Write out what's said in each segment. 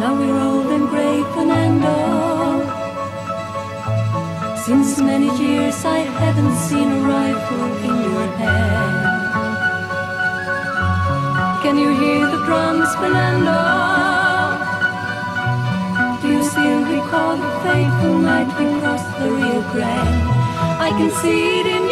Now we're old and grey, Fernando. Since many years I haven't seen a rifle in your hand. Can you hear the drums, Fernando? Do you still recall the fateful night we crossed the Rio Grande? I can see it in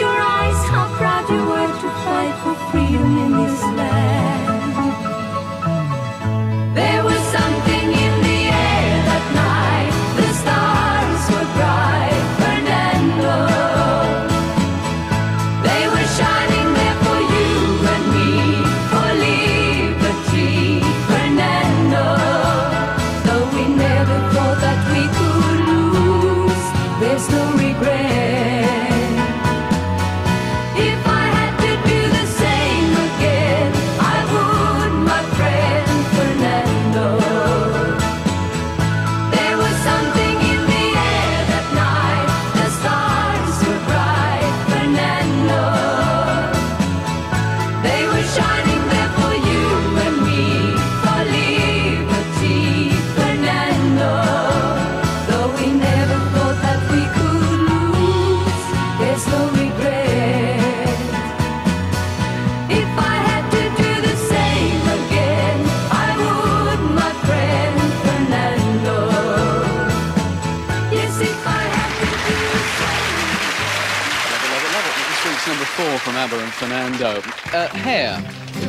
four from ABBA and Fernando. Uh, Hair,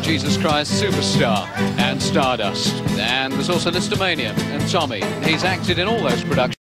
Jesus Christ Superstar, and Stardust. And there's also Lisztomania and Tommy. He's acted in all those productions.